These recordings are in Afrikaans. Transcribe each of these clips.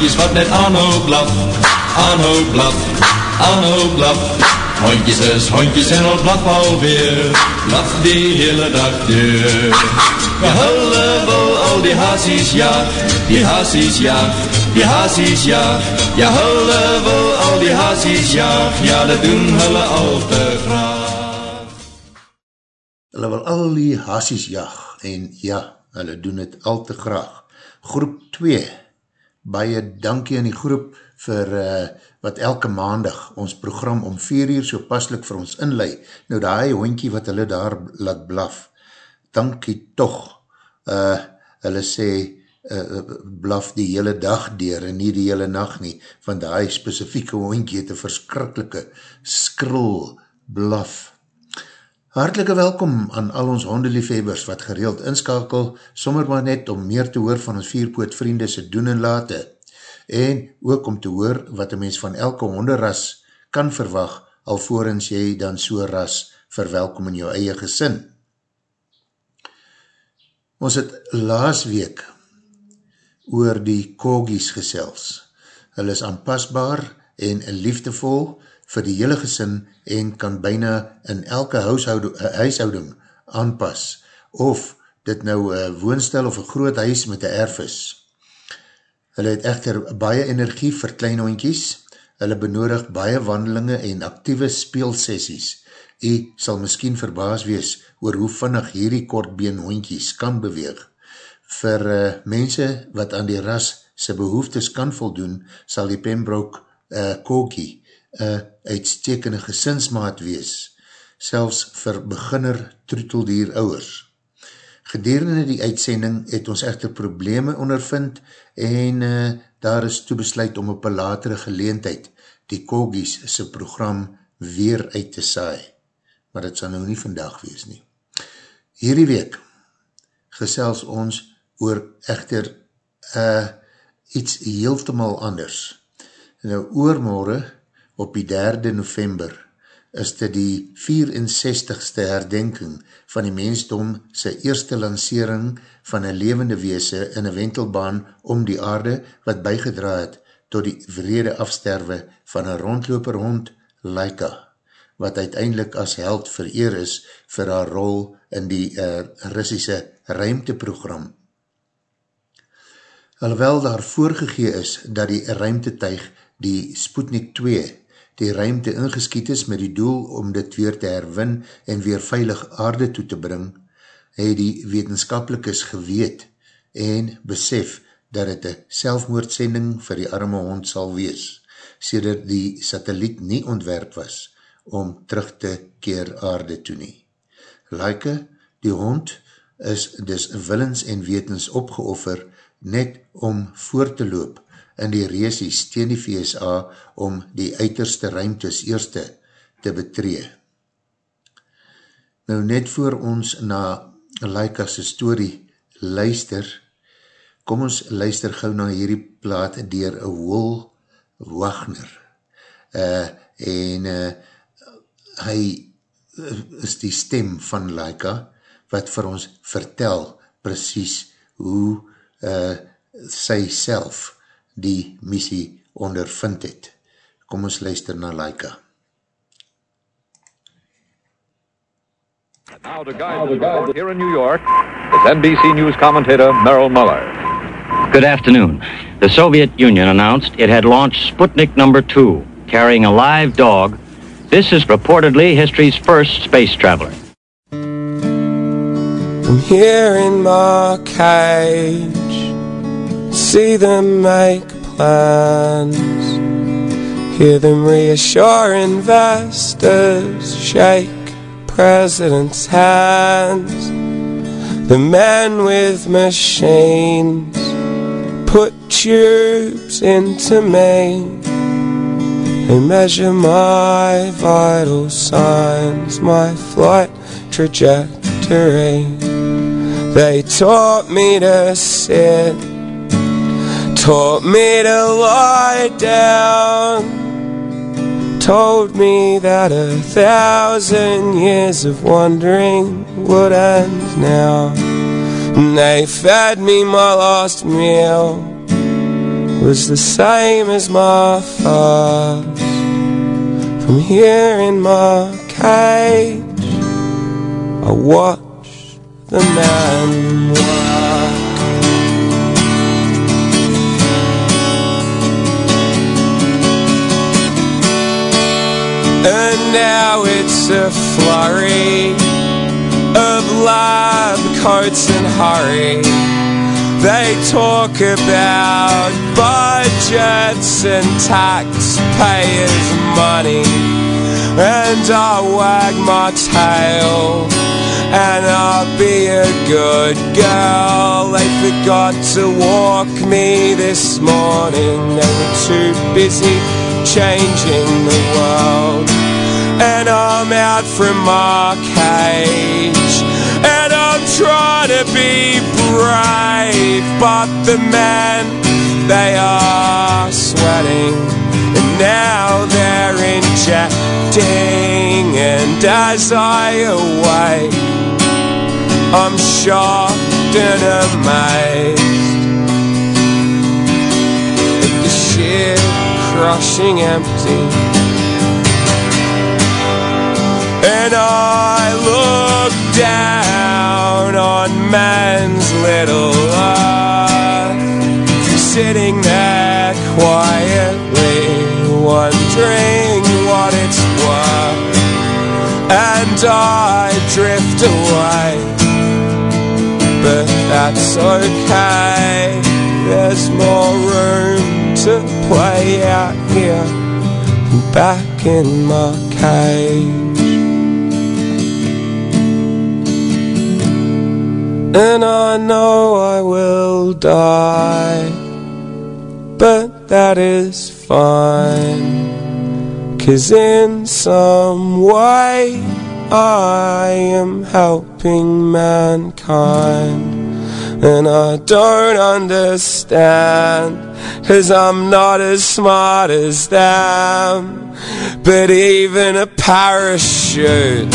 Hondjes wat net aanhoop blaf, aanhoop blaf, aanhoop blaf. Hondjes is hondjes en al blaf alweer, blaf die hele dag deur. Ja, hulle wil al die haasies jaag, die haasies jaag, die haasies jaag. Ja, hulle wil al die haasies jaag, ja, dat doen hulle al te graag. Hulle wil al die haasies jaag, en ja, hulle doen het al te graag. Groep 2 baie dankie aan die groep vir uh, wat elke maandag ons program om 4 uur so paslik vir ons inlei. Nou die hondkie wat hulle daar laat blaf, dankie toch. Uh, hulle sê uh, blaf die hele dag dier en nie die hele nacht nie, want die specifieke hondkie het een verskrikkelike skril blaf Hartelike welkom aan al ons hondeliefhebbers wat gereeld inskakel, sommer maar net om meer te hoor van ons vierpoot vriende se doen en late, en ook om te hoor wat een mens van elke honderras kan verwag, alvorens jy dan so ras verwelkom in jou eie gesin. Ons het laas week oor die kogies gesels. Hulle is aanpasbaar en liefdevol, vir die hele gesin en kan byna in elke huishouding aanpas, of dit nou een woonstel of een groot huis met een erf is. Hulle het echter baie energie vir klein hondjies, hulle benodig baie wandelinge en actieve speelsessies. U sal miskien verbaas wees oor hoe vinnig hierdie kortbeen hondjies kan beweeg. Vir uh, mense wat aan die ras sy behoeftes kan voldoen, sal die Pembroke uh, Corkie een uitstekende gesinsmaat wees, selfs vir beginner troeteldier ouwers. Gedurende die uitsending het ons echter probleme ondervind en uh, daar is toebesluit om op een latere geleentheid die Kogies sy program weer uit te saai. Maar dit sal nou nie vandag wees nie. Hierdie week gesels ons oor echter uh, iets heeltemal anders. Nou oormorgen op die 3 november is dit die 64ste herdenking van die mensdom sy eerste lancering van een levende weese in een wentelbaan om die aarde wat bygedra het tot die vrede afsterwe van een rondloper hond Laika, wat uiteindelik as held vereer is vir haar rol in die uh, Russische ruimteprogram. Alhoewel daar voorgegee is dat die ruimtetuig die Sputnik 2 die ruimte ingeskiet is met die doel om dit weer te herwin en weer veilig aarde toe te bring, het die wetenskapelikes geweet en besef dat het een selfmoordsending vir die arme hond sal wees, sê dat die satelliet nie ontwerp was om terug te keer aarde toe nie. Laike, die hond is dus willens en wetens opgeoffer net om voor te loop in die reesies teen die VSA om die uiterste ruimtes eerste te betree. Nou net voor ons na Laika's story luister, kom ons luister gauw na hierdie plaat dier Wool Wagner. Uh, en uh, hy is die stem van Laika wat vir ons vertel precies hoe uh, sy self die missie ondervind het. Kom ons luister na Laika. Now to guide the report here in New York is NBC News commentator Merrill Muller. Good afternoon. The Soviet Union announced it had launched Sputnik number 2, carrying a live dog. This is reportedly history's first space traveler. I'm here in my cage See them make plans Hear them reassure investors Shake presidents' hands The men with machines put tubes into me. They measure my vital signs, my flight trajectory. They taught me to sit, taught me to lie down, told me that a thousand years of wandering would end now. And they fed me my last meal was the same as my first. From here in my cage, I watch the man work. And now it's a flurry of lab coats and hurry they talk about budgets and taxpayers' money. And I wag my tail and I'll be a good girl. They forgot to walk me this morning. They were too busy changing the world. And I'm out from my cage. And I'm trying to be brave, but the men, they are sweating, and now they're injecting, and as I awake, I'm shocked and amazed at the crushing empty. And I look down on man's little earth, sitting there quietly, wondering what it's worth. And I drift away, but that's okay. There's more room to play out here, back in my cage. And I know I will die, but that is fine. Cause in some way I am helping mankind. And I don't understand, cause I'm not as smart as them. But even a parachute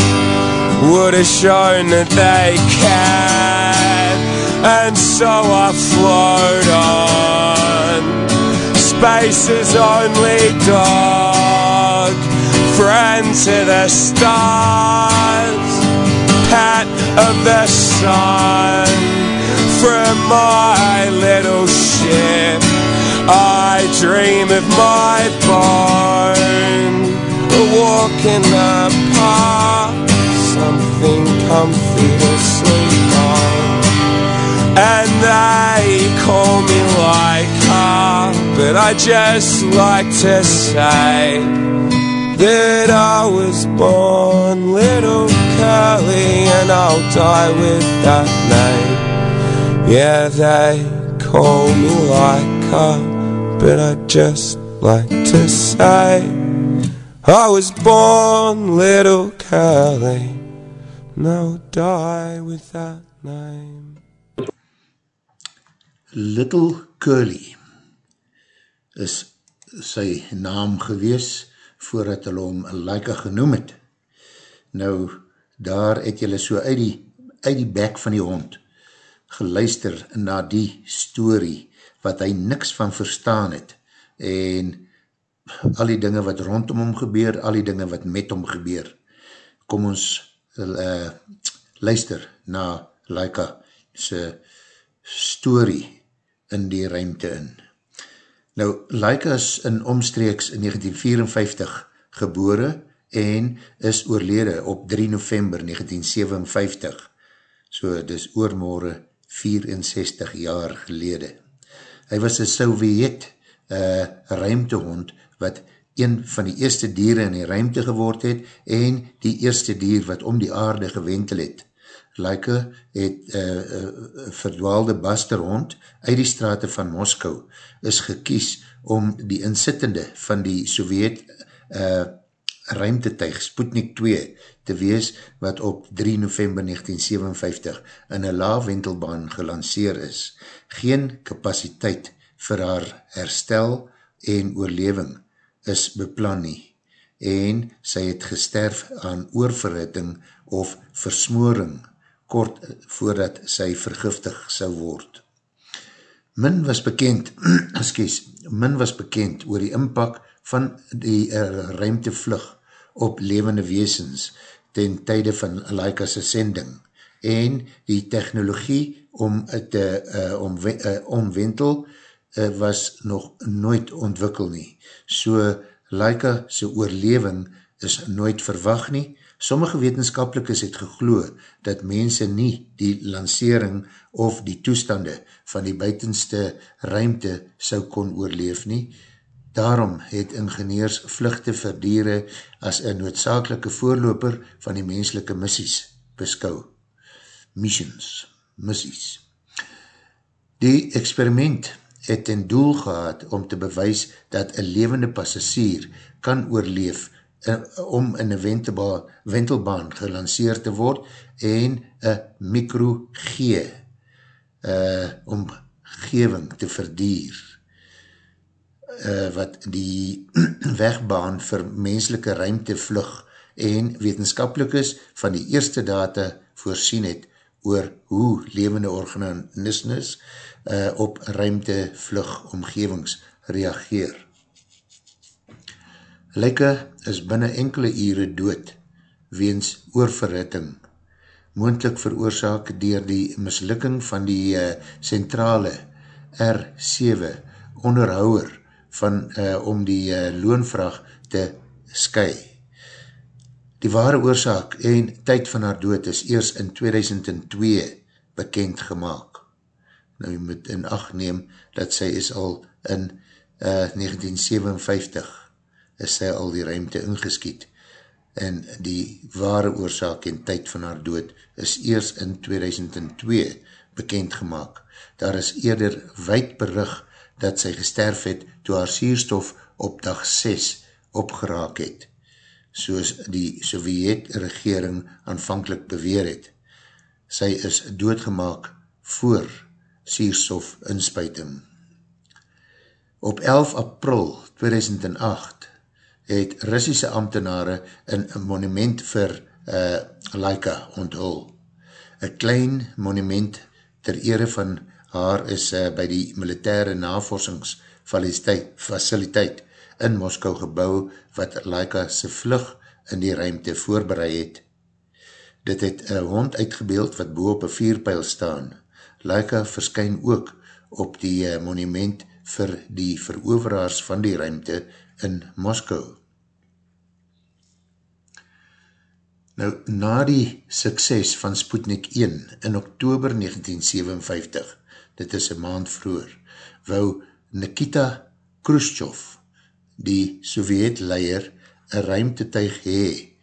would have shown that they can. And so I float on. Space's only dog, friend to the stars, pet of the sun. From my little ship, I dream of my barn, walking the park something comfy to sleep on. And they call me like her, but I just like to say that I was born little curly and I'll die with that name. Yeah, they call me like her, but I just like to say I was born little curly now die with that name. Little Curly is sy naam gewees voordat hulle hom Laika genoem het. Nou, daar het julle so uit die, uit die bek van die hond geluister na die story wat hy niks van verstaan het en al die dinge wat rondom hom gebeur, al die dinge wat met hom gebeur. Kom ons uh, luister na Laika se story in die ruimte in. Nou, Laika is in omstreeks in 1954 gebore en is oorlede op 3 november 1957. So, dis oormore 64 jaar gelede. Hy was een Sovjet uh, ruimtehond wat een van die eerste dieren in die ruimte geword het en die eerste dier wat om die aarde gewentel het. Laika het uh, uh, verdwaalde basterhond uit die straten van Moskou is gekies om die insittende van die Sovjet uh, ruimtetuig Sputnik 2 te wees wat op 3 november 1957 in een laafwentelbaan gelanceer is. Geen kapasiteit vir haar herstel en oorleving is beplan nie en sy het gesterf aan oorverhitting of versmoring kort voordat sy vergiftig sou word. Min was bekend, excuse, min was bekend oor die inpak van die uh, ruimtevlug op levende weesens ten tijde van Laika's sending en die technologie om het uh, om, uh, omwentel uh, was nog nooit ontwikkel nie. So Laika sy oorleving is nooit verwacht nie. Sommige wetenskapelikes het geglo dat mense nie die lancering of die toestande van die buitenste ruimte sou kon oorleef nie. Daarom het ingenieurs vluchte vir dieren as een noodzakelike voorloper van die menselike missies beskou. Missions, missies. Die experiment het ten doel gehad om te bewys dat een levende passagier kan oorleef uh, om in een wentelbaan, wentelbaan gelanceerd te word en een micro-G uh, omgeving te verdier uh, wat die wegbaan vir menselike ruimtevlug en wetenskapelikes van die eerste data voorsien het oor hoe levende organismes uh, op ruimtevlug omgevings reageer. Lyke is binnen enkele ure dood weens oorverhitting, moendlik veroorzaak dier die mislukking van die uh, centrale R7 onderhouwer van, uh, om die uh, loonvraag te sky. Die ware oorzaak en tyd van haar dood is eers in 2002 bekend gemaakt. Nou jy moet in acht neem dat sy is al in uh, 1957 is sy al die ruimte ingeskiet en die ware oorzaak en tyd van haar dood is eers in 2002 bekend gemaakt. Daar is eerder wijd berig dat sy gesterf het toe haar sierstof op dag 6 opgeraak het, soos die Sovjet-regering aanvankelijk beweer het. Sy is doodgemaak voor sierstof inspuiting. Op 11 april 2008 het Russische ambtenare een monument vir uh, Laika onthul. Een klein monument ter ere van haar is uh, by die militaire navorsingsfaciliteit in Moskou gebouw wat Laika sy vlug in die ruimte voorbereid het. Dit het een hond uitgebeeld wat boop een vierpeil staan. Laika verskyn ook op die uh, monument vir die veroveraars van die ruimte in Moskou. Nou, na die sukses van Sputnik 1 in oktober 1957, dit is een maand vroeger, wou Nikita Khrushchev, die Sovjet-leier, een ruimtetuig hee,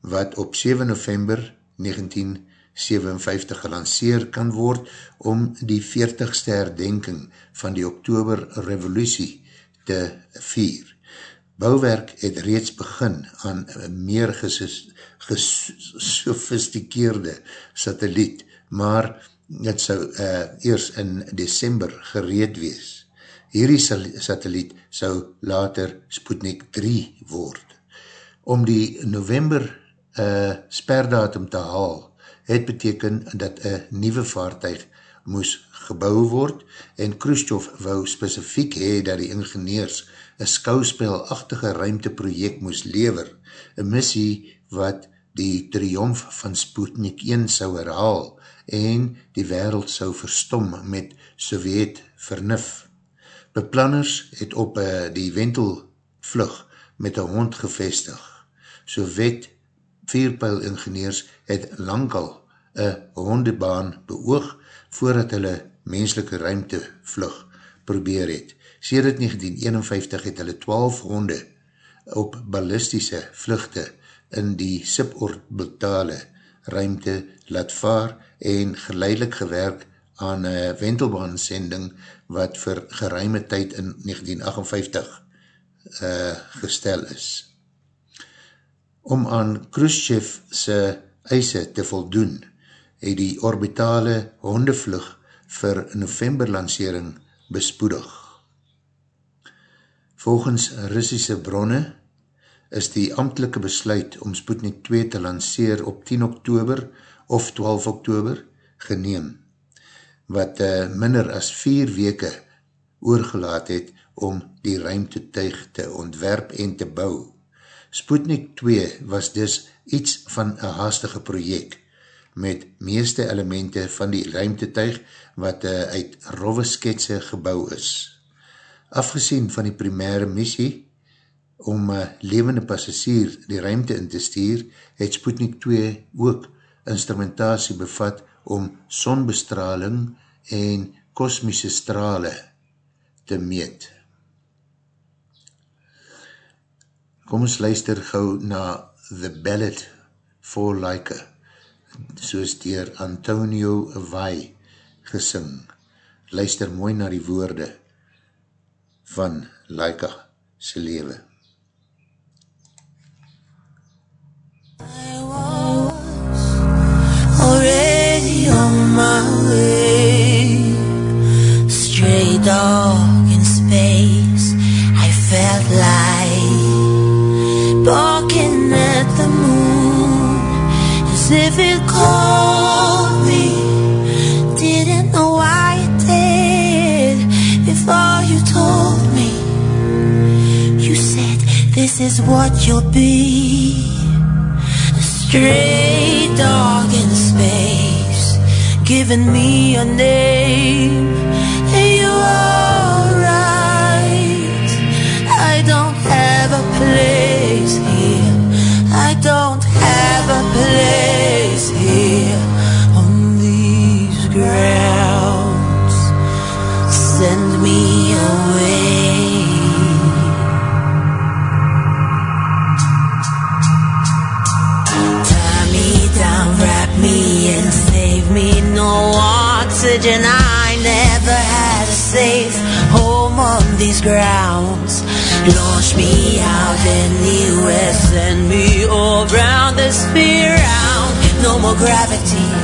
wat op 7 november 1957 gelanceer kan word om die 40ste herdenking van die oktober revolutie te vier. Bouwwerk het reeds begin aan meer gesofistikeerde satelliet, maar het sou uh, eers in december gereed wees. Hierdie satelliet sou later Sputnik 3 word. Om die november uh, sperdatum te haal, het beteken dat een nieuwe vaartuig moes gebouw word en Khrushchev wou specifiek hee dat die ingenieurs een skouspelachtige ruimteproject moes lever, een missie wat die triomf van Sputnik 1 sou herhaal en die wereld sou verstom met Sovjet vernuf. Beplanners het op uh, die wentelvlug met een hond gevestig. Sovjet vierpeil ingenieurs het lankal een hondebaan beoog voordat hulle menselike ruimtevlug probeer het. Sedert 1951 het hulle 12 honde op ballistische vluchte in die suborbitale ruimte laat vaar en geleidelik gewerk aan een wentelbaansending wat vir geruime tyd in 1958 uh, eh, gestel is. Om aan Khrushchev se eise te voldoen, het die orbitale hondevlug vir novemberlansering bespoedig. Volgens Russische bronne is die ambtelike besluit om Sputnik 2 te lanceer op 10 oktober of 12 oktober geneem wat uh, minder as vier weke oorgelaat het om die ruimtetuig te ontwerp en te bou. Sputnik 2 was dus iets van een haastige project met meeste elemente van die ruimtetuig wat uh, uit rove sketse gebouw is. Afgezien van die primaire missie om uh, levende passagier die ruimte in te stuur, het Sputnik 2 ook instrumentatie bevat om sonbestraling en kosmische strale te meet. Kom ons luister gauw na The Ballad for Laika, soos dier Antonio Vai gesing. Luister mooi na die woorde van Laika se lewe. I my way. Stray dog in space I felt like Barking at the moon. As if it called me Didn't know why it did. Before you told me You said this is what you'll be. A stray dog in space, giving me a name. You're alright. I don't have a place here. I don't have a place here on these grounds. Send me away. No oxygen, I never had a safe home on these grounds. Launch me out anywhere, send me all round the sphere round. No more gravity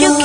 you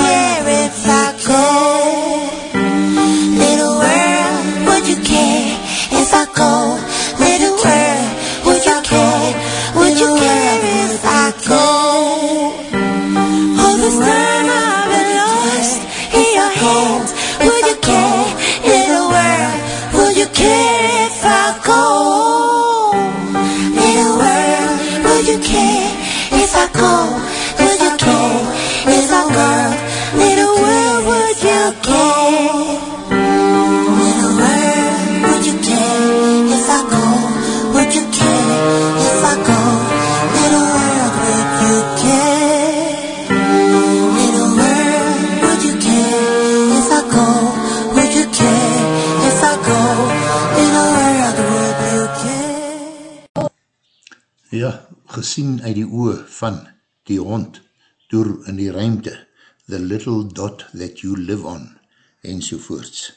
van die hond door in die ruimte, the little dot that you live on, en sovoorts.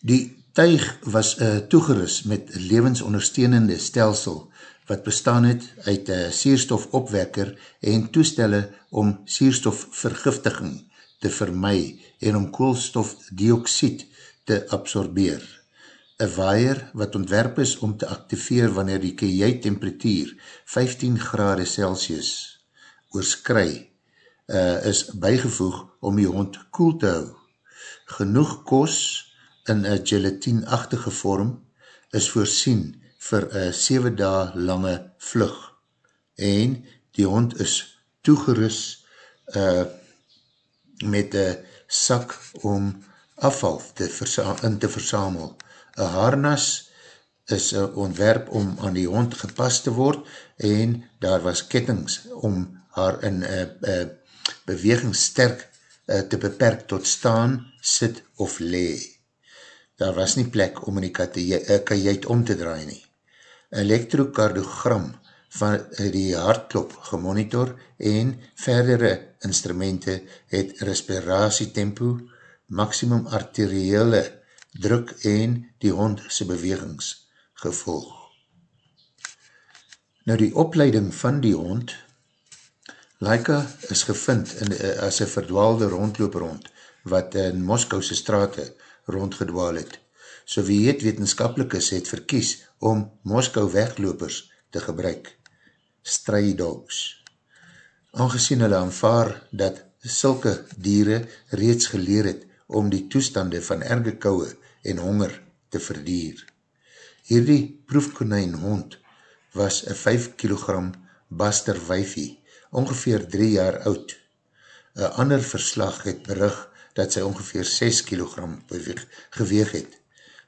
Die tuig was uh, toegeris met levensondersteunende stelsel, wat bestaan het uit uh, sierstofopwekker en toestelle om sierstofvergiftiging te vermy en om koolstofdioksied te absorbeer. Een waaier wat ontwerp is om te activeer wanneer die kajuit temperatuur 15 grade Celsius oorskry, uh, is bygevoeg om die hond koel te hou. Genoeg kos in een gelatine-achtige vorm is voorsien vir een 7 dae lange vlug en die hond is toegeris uh, met een sak om afval te in te versamel. Een harnas is een ontwerp om aan die hond gepas te word en daar was kettings om haar in uh, uh, beweging sterk uh, te beperk tot staan, sit of lee. Daar was nie plek om in die kajuit om te draai nie. Elektrokardiogram van die hartklop gemonitor en verdere instrumente het respiratietempo, maximum arteriële druk en die hondse bewegings gevolg. Nou die opleiding van die hond Laika is gevind in, as een verdwaalde rondloper hond, wat in Moskouse strate rondgedwaal het. So wie het wetenskapelikes het verkies om Moskou weglopers te gebruik. Stray dogs. Aangezien hulle aanvaar dat sulke dieren reeds geleer het om die toestande van erge kouwe en honger te verdier. Hierdie proefkonijn hond was een 5 kilogram baster wijfie ongeveer 3 jaar oud. Een ander verslag het berig dat sy ongeveer 6 kilogram geweeg het.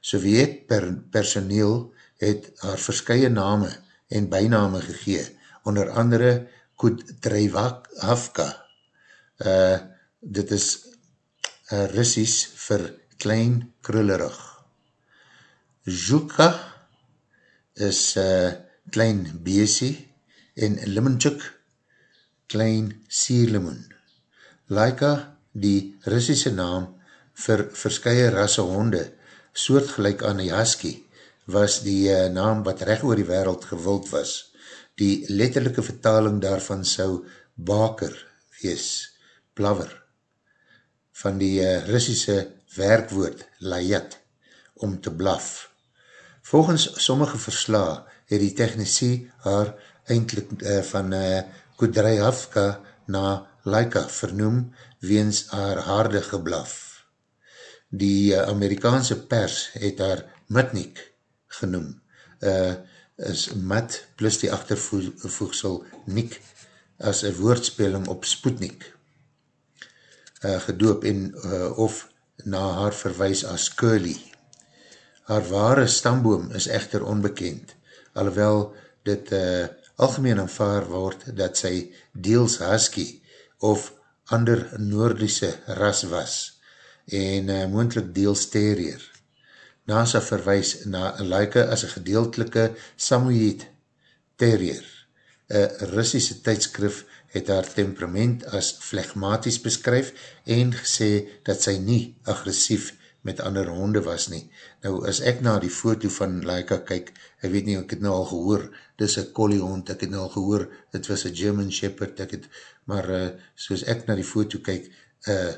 Sovjet per, personeel het haar verskye name en bijname gegee, onder andere Kudrejavka. Uh, dit is uh, Russies vir klein krullerig. Zhuka is uh, klein beesie en Limonchuk klein sierlimoen. Laika, die Russische naam vir verskye rasse honde, soortgelijk aan die husky, was die uh, naam wat recht oor die wereld gewild was. Die letterlijke vertaling daarvan sou baker wees, blaver, van die uh, Russische werkwoord layat, om te blaf. Volgens sommige versla het die technici haar eindelijk uh, van uh, Kudryavka na Laika vernoem weens haar harde geblaf. Die uh, Amerikaanse pers het haar Mitnik genoem. Uh, is Mit plus die achtervoegsel Nik as een woordspeling op Sputnik uh, gedoop en uh, of na haar verwijs as Curly. Haar ware stamboom is echter onbekend, alhoewel dit uh, algemeen aanvaar word dat sy deels husky of ander noordiese ras was en uh, moendlik deels terrier. NASA verwijs na Laika as een gedeeltelike Samoyed terrier. Een Russische tijdskrif het haar temperament as flegmatisch beskryf en gesê dat sy nie agressief met ander honde was nie. Nou, as ek na die foto van Laika kyk, ek weet nie, ek het nou al gehoor, dis een collie hond, ek het nou al gehoor, het was een German Shepherd, ek het, maar uh, soos ek na die foto kyk, uh,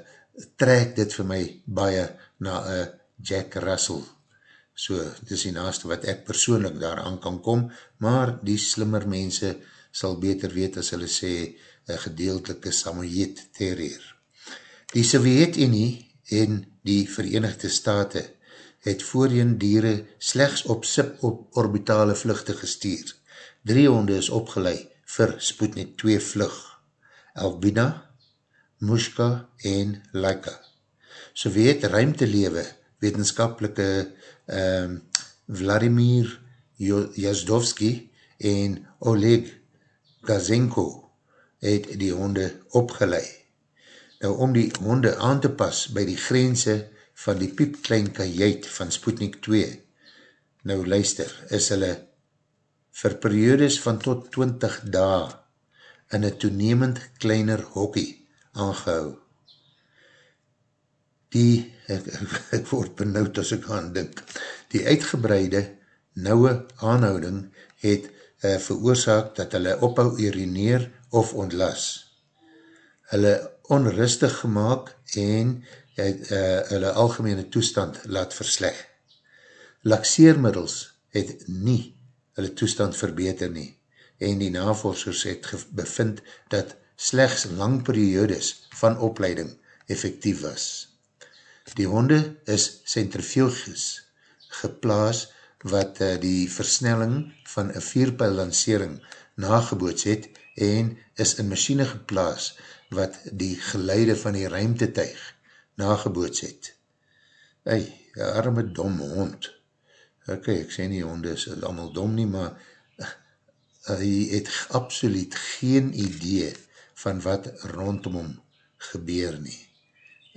trek dit vir my baie na uh, Jack Russell. So, dis die naaste wat ek persoonlik daar aan kan kom, maar die slimmer mense sal beter weet as hulle sê, een gedeeltelike Samoyed terrier. Die Sovjet-Unie en die Verenigde Staten het voorheen dieren slechts op suborbitale vluchte gestuur. Drie honde is opgeleid vir Sputnik 2 vlug. Albina, Mushka en Laika. So weet ruimtelewe wetenskapelike um, Vladimir Jazdowski en Oleg Gazenko het die honde opgeleid. Nou om die honde aan te pas by die grense van die piepklein kajuit van Sputnik 2, nou luister, is hulle vir periodes van tot 20 dae in een toenemend kleiner hokkie aangehou. Die, ek, ek word benauwd as ek aan dink, die uitgebreide nouwe aanhouding het uh, veroorzaak dat hulle ophou urineer of ontlas. Hulle onrustig gemaakt en het uh, hulle algemene toestand laat versleg. Laxeermiddels het nie hulle toestand verbeter nie en die navorsers het bevind dat slechts lang periodes van opleiding effectief was. Die honde is centrifuges geplaas wat uh, die versnelling van een vierpijl lancering nageboots het en is in machine geplaas wat die geleide van die ruimtetuig nageboots het. Ei, die arme dom hond. Ok, ek sê nie, honde is allemaal dom nie, maar uh, hy het absoluut geen idee van wat rondom hom gebeur nie.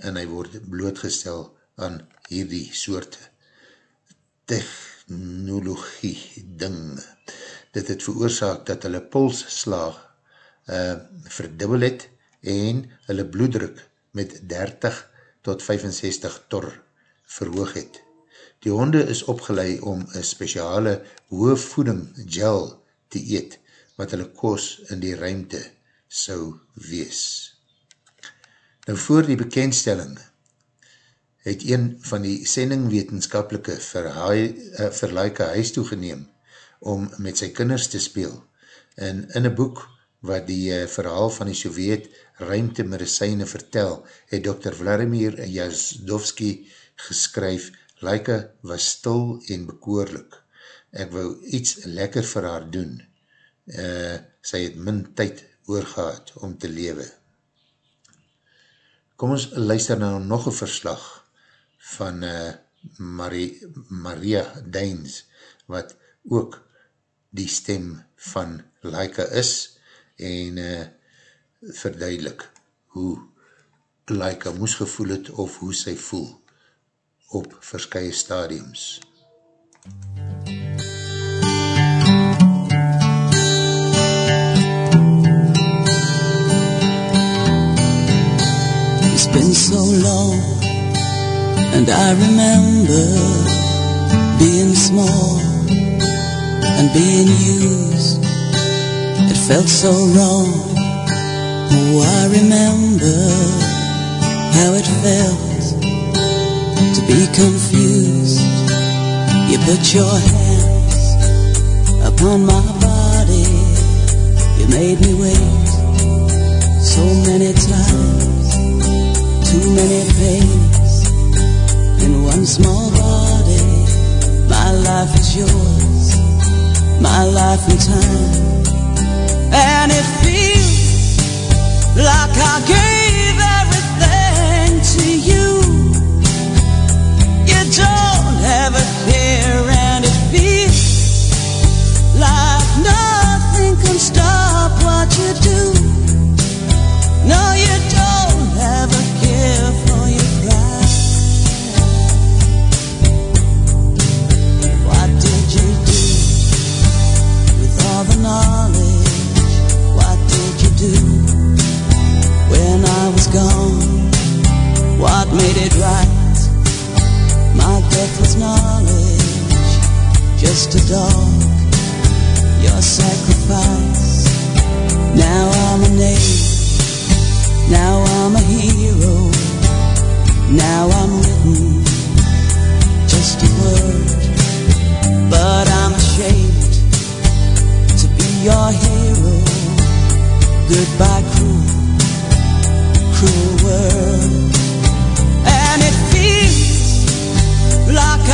En hy word blootgestel aan hierdie soort technologie ding. Dit het veroorzaak dat hulle polsslaag uh, verdubbel het en hulle bloeddruk met 30 tot 65 tor verhoog het. Die honde is opgeleid om een speciale hoofvoeding gel te eet, wat hulle kos in die ruimte sou wees. Nou voor die bekendstelling het een van die sendingwetenskapelike verlaike eh, huis toegeneem om met sy kinders te speel. En in een boek wat die uh, verhaal van die Sovjet ruimte medicijne vertel, het Dr. Vladimir Jazdowski geskryf Laika was stil en bekoorlik. Ek wou iets lekker vir haar doen. Uh, sy het min tyd oorgaat om te lewe. Kom ons luister nou nog een verslag van uh, Marie, Maria Deins, wat ook die stem van Laika is en uh, verduidelik hoe Laika moes gevoel het of hoe sy voel op verskye stadiums. It's been so long and I remember being small and being used it felt so wrong oh I remember how it felt to be confused. You put your hands upon my body. You made me wait so many times, too many pains in one small body. My life is yours, my life and time, and it feels like I gave everything to you. You don't have a care right? My death was knowledge, just a dog, your sacrifice. Now I'm a name, now I'm a hero, now I'm written, just a word. But I'm ashamed to be your hero. Goodbye, cruel, cruel world. Like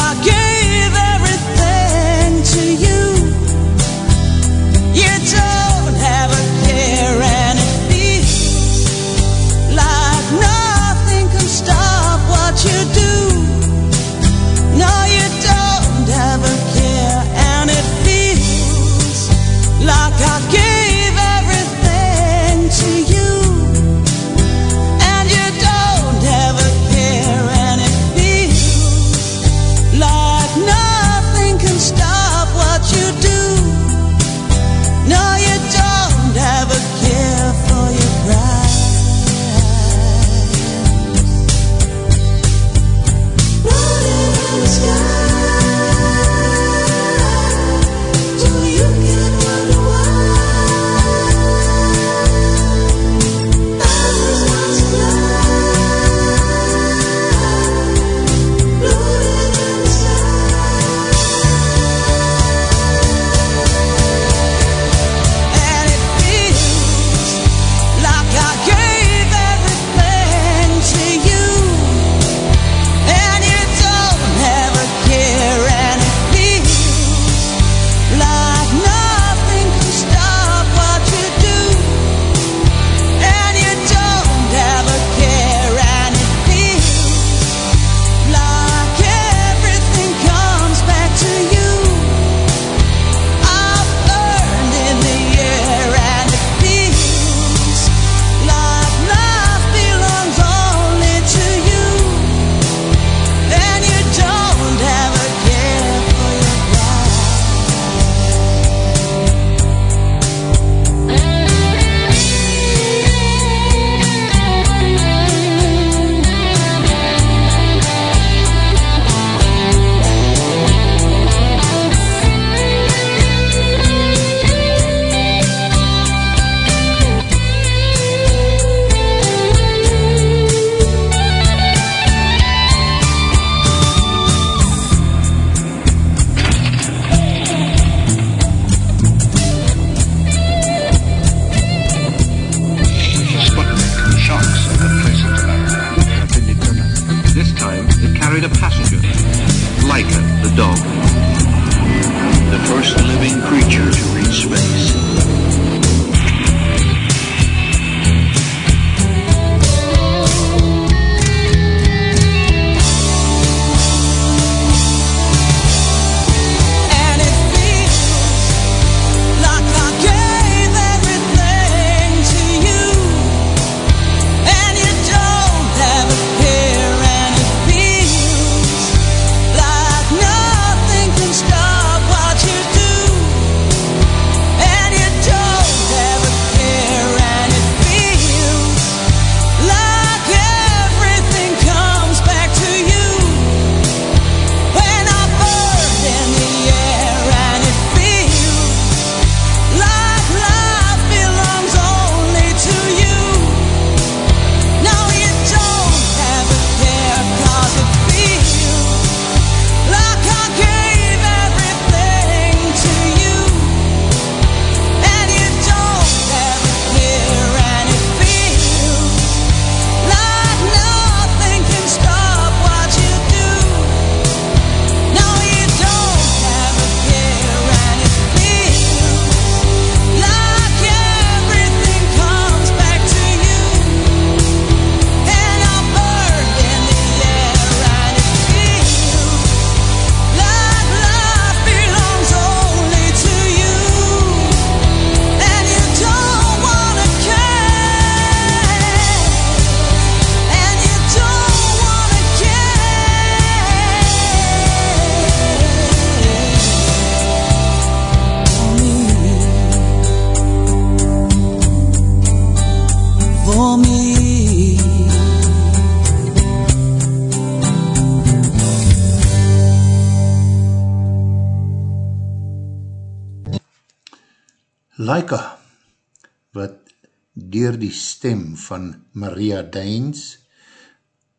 Maria Daines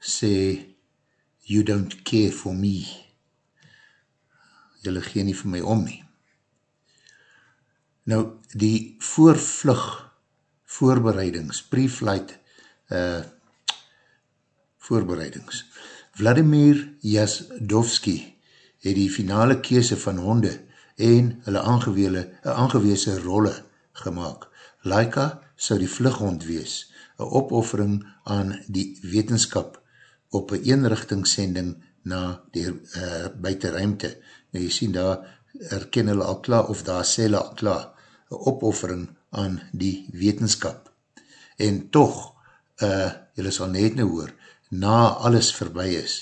sê, you don't care for me. Julle gee nie vir my om nie. Nou, die voorvlug voorbereidings, pre-flight uh, voorbereidings. Vladimir Jasdowski het die finale kese van honde en hulle aangeweese rolle gemaakt. Laika sou die vlughond wees, een opoffering aan die wetenskap op een eenrichtingssending na die uh, buitenruimte. Nou jy sien daar, erken hulle al klaar, of daar sê hulle al klaar, een opoffering aan die wetenskap. En toch, uh, julle sal net nou hoor, na alles verby is,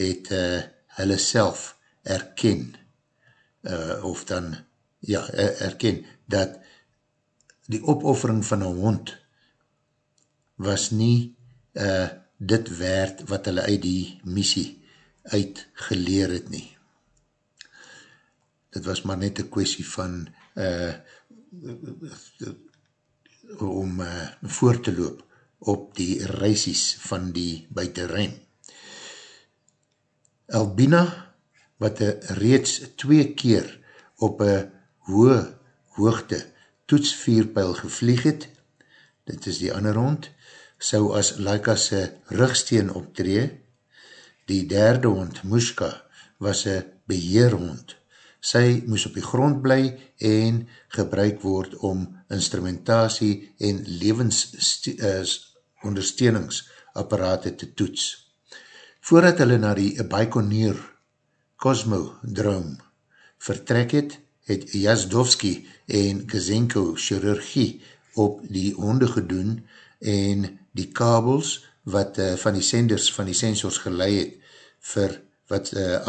het uh, hulle self erken, uh, of dan, ja, erken, dat die opoffering van een hond was nie uh, dit werd wat hulle uit die missie uitgeleer het nie. Dit was maar net een kwestie van uh, om uh, voor te loop op die reisies van die buitenrein. Albina, wat reeds twee keer op een hoë hoogte toetsvierpeil gevlieg het, dit is die ander hond, sou as Laika's rugsteen optree, die derde hond, Mushka, was een beheerhond, sy moes op die grond bly en gebruik word om instrumentatie en levensondersteuningsapparate te toets. Voordat hulle na die Baikonur Cosmodrome vertrek het, het Jasdowski en Kazenko chirurgie op die honde gedoen en die kabels wat uh, van die senders van die sensors geleid het vir wat uh,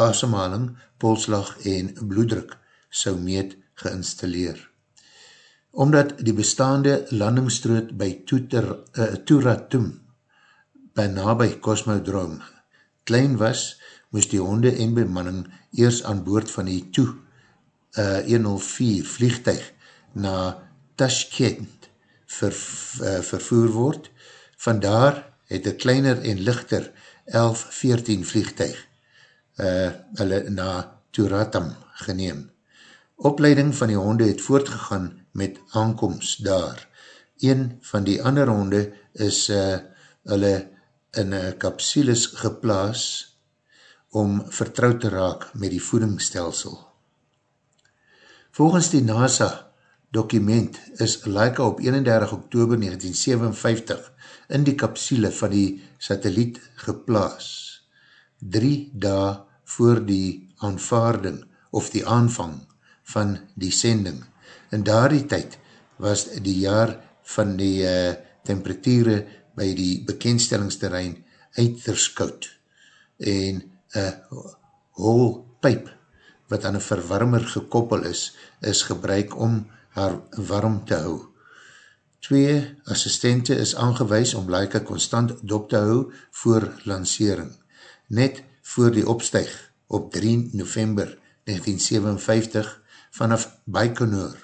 asemhaling, polslag en bloeddruk sou meet geïnstalleer. Omdat die bestaande landingsstroot by Toeratum uh, by nabij Cosmodrome klein was, moes die honde en bemanning eers aan boord van die toe uh, 104 vliegtuig na Tashkent ver, uh, vervoer word. Vandaar het een kleiner en lichter 11-14 vliegtuig uh, hulle na Turatam geneem. Opleiding van die honde het voortgegaan met aankomst daar. Een van die ander honde is uh, hulle in een kapsules geplaas om vertrouwd te raak met die voedingsstelsel. Volgens die NASA document is Laika op 31 oktober 1957 in die kapsule van die satelliet geplaas. Drie dae voor die aanvaarding of die aanvang van die sending. In daardie tyd was die jaar van die uh, temperatuur by die bekendstellingsterrein uitterskoud en een hol pyp wat aan een verwarmer gekoppel is, is gebruik om haar warm te hou. Twee assistente is aangewees om Laika constant dop te hou voor lancering. Net voor die opstuig op 3 november 1957 vanaf Baikonur,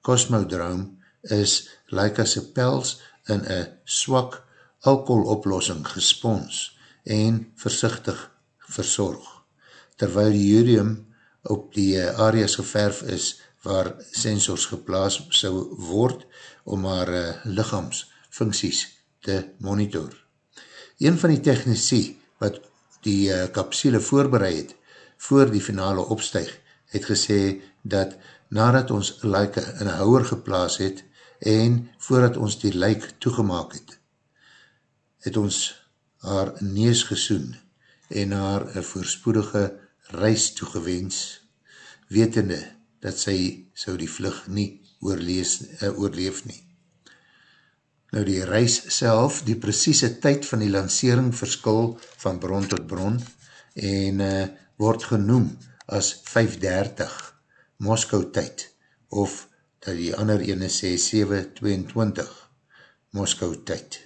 Cosmodrome, is Laika se pels in een swak alcoholoplossing gespons en versichtig verzorg. Terwyl die jurium op die areas geverf is waar sensors geplaas sou word, om haar uh, lichaamsfunksies te monitor. Een van die technici wat die uh, kapsule voorbereid het voor die finale opstuig, het gesê dat nadat ons like in een houwer geplaas het en voordat ons die lijk toegemaak het, het ons haar nees gesoen en haar een voorspoedige reis toegewens, wetende dat sy sou die vlug nie oorlees, uh, oorleef nie. Nou die reis self, die precieze tyd van die lancering verskil van bron tot bron en uh, word genoem as 5.30 Moskou tyd of dat die ander ene sê 7.22 Moskou tyd.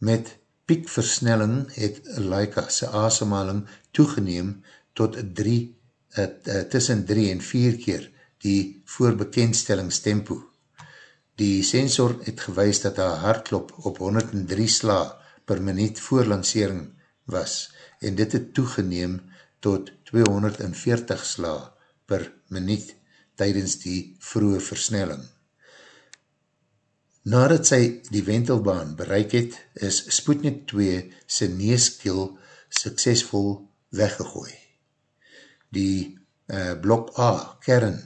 Met piekversnelling het Laika sy asemhaling toegeneem tot 3, uh, uh, tussen 3 en 4 keer die voorbekendstellingstempo. Die sensor het gewys dat haar hartklop op 103 sla per minuut voorlancering was en dit het toegeneem tot 240 sla per minuut tydens die vroege versnelling. Nadat sy die wentelbaan bereik het, is Sputnik 2 sy neeskil suksesvol weggegooi. Die uh, blok A, kern,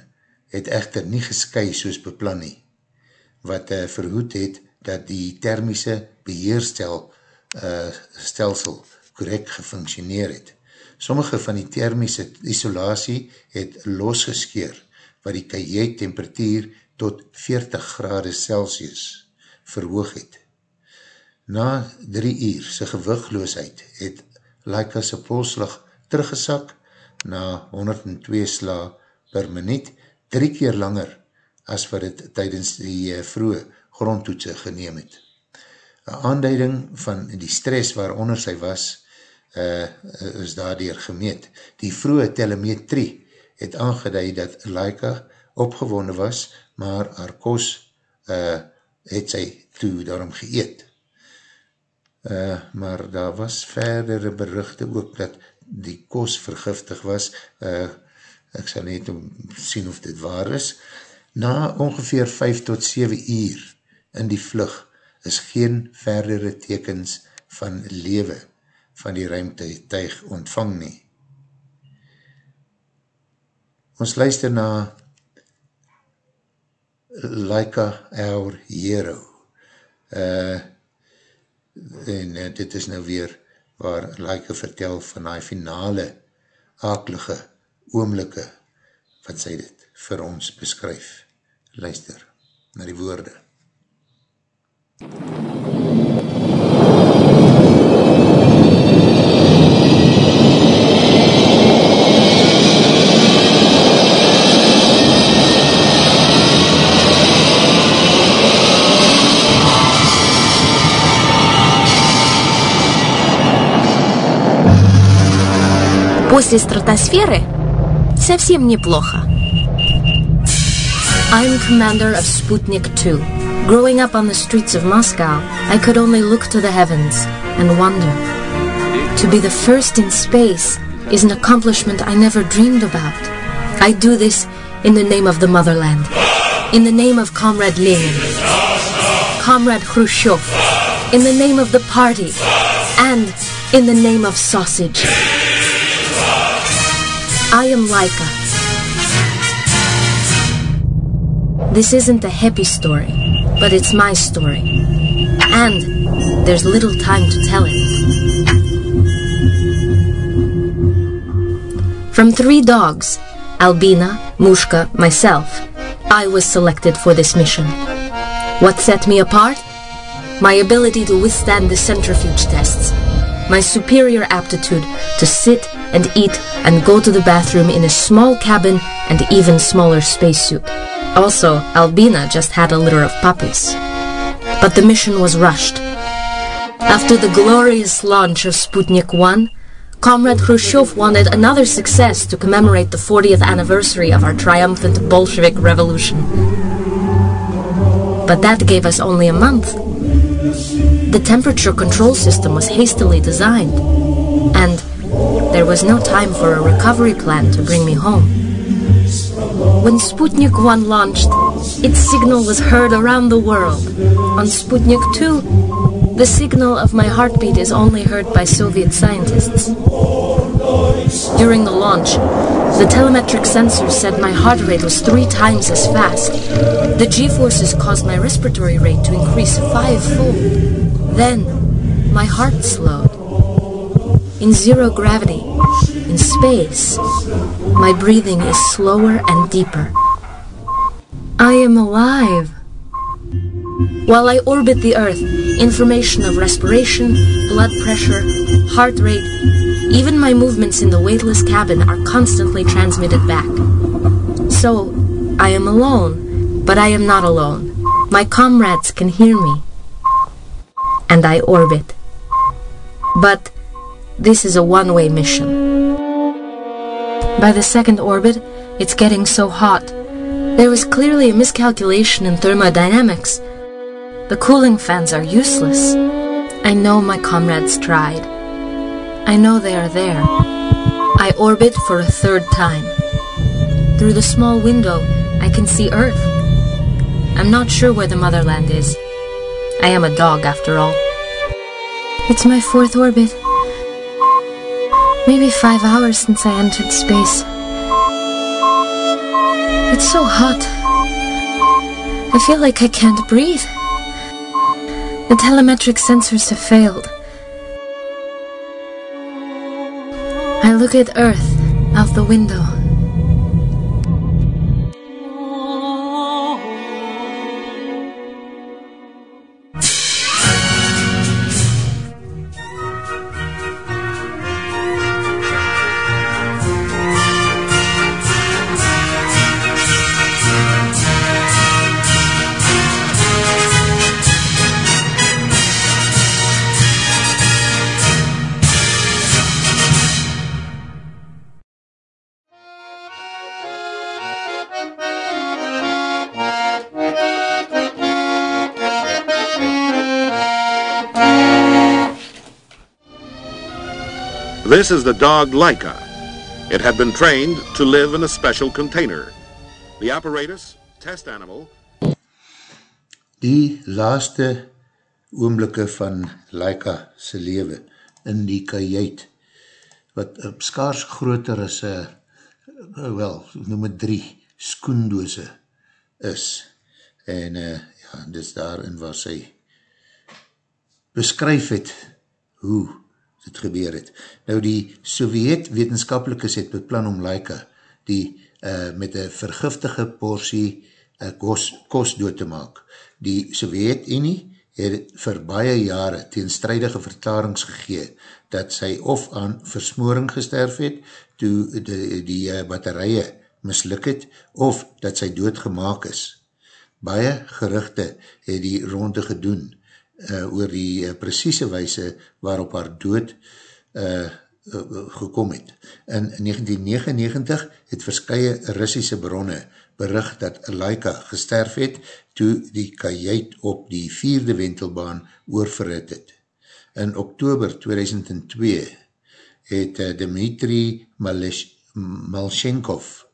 het echter nie gesky soos beplan nie, wat uh, verhoed het dat die thermische beheerstel uh, stelsel correct gefunctioneer het. Sommige van die thermische isolatie het losgeskeer, wat die kajuit temperatuur tot 40 grade Celsius verhoog het. Na drie uur sy gewigloosheid het Laika sy polslag teruggesak na 102 sla per minuut, drie keer langer as wat het tydens die eh, vroege grondtoetse geneem het. Een aanduiding van die stress waaronder sy was, uh, is daardoor gemeet. Die vroege telemetrie het aangeduid dat Laika opgewonde was, maar haar kos uh, het sy toe daarom geëet. Uh, maar daar was verdere berichte ook dat die kos vergiftig was, uh, ek sal net sien of dit waar is, na ongeveer 5 tot 7 uur in die vlug is geen verdere tekens van lewe van die ruimtetuig ontvang nie. Ons luister na Laika Our Hero. Uh, en uh, dit is nou weer waar Laike vertel van die finale akelige oomlikke wat sy dit vir ons beskryf. Luister na die woorde. После стратосферы совсем неплохо. I'm commander of Sputnik 2. Growing up on the streets of Moscow, I could only look to the heavens and wonder. To be the first in space is an accomplishment I never dreamed about. I do this in the name of the motherland, in the name of Comrade Lenin, Comrade Khrushchev, in the name of the party, and in the name of sausage. I am Laika. This isn't a happy story, but it's my story. And there's little time to tell it. From three dogs, Albina, Mushka, myself, I was selected for this mission. What set me apart? My ability to withstand the centrifuge tests. My superior aptitude to sit and eat and go to the bathroom in a small cabin and even smaller spacesuit. Also, Albina just had a litter of puppies. But the mission was rushed. After the glorious launch of Sputnik 1, Comrade Khrushchev wanted another success to commemorate the 40th anniversary of our triumphant Bolshevik Revolution. But that gave us only a month. The temperature control system was hastily designed, there was no time for a recovery plan to bring me home. When Sputnik 1 launched, its signal was heard around the world. On Sputnik 2, the signal of my heartbeat is only heard by Soviet scientists. During the launch, the telemetric sensors said my heart rate was three times as fast. The G-forces caused my respiratory rate to increase fivefold. Then, my heart slowed. In zero gravity, in space, my breathing is slower and deeper. I am alive. While I orbit the Earth, information of respiration, blood pressure, heart rate, even my movements in the weightless cabin are constantly transmitted back. So, I am alone, but I am not alone. My comrades can hear me. And I orbit. But this is a one-way mission. By the second orbit, it's getting so hot. There was clearly a miscalculation in thermodynamics. The cooling fans are useless. I know my comrades tried. I know they are there. I orbit for a third time. Through the small window, I can see Earth. I'm not sure where the motherland is. I am a dog, after all. It's my fourth orbit. Maybe five hours since I entered space. It's so hot. I feel like I can't breathe. The telemetric sensors have failed. I look at Earth out the window. This is the dog Laika. It had been trained to live in a special container. The apparatus, test animal, Die laaste oomblikke van Laika se lewe in die kajuit, wat skaars groter as, uh, wel, noem het drie, skoendose is. En uh, ja, dit is daarin waar sy beskryf het hoe dit gebeur het. Nou die Sovjet wetenskapelikes het beplan om Laika die uh, met een vergiftige portie uh, kos, kos dood te maak. Die Sovjet-Unie het vir baie jare teenstrijdige verklarings gegee dat sy of aan versmoring gesterf het toe die, die uh, batterije misluk het of dat sy doodgemaak is. Baie gerichte het die ronde gedoen uh, oor die uh, precieze weise waarop haar dood uh, gekom het. In 1999 het verskye Russische bronne bericht dat Laika gesterf het toe die kajuit op die vierde wentelbaan oorverrit het. In oktober 2002 het uh, Dmitri Malshenkov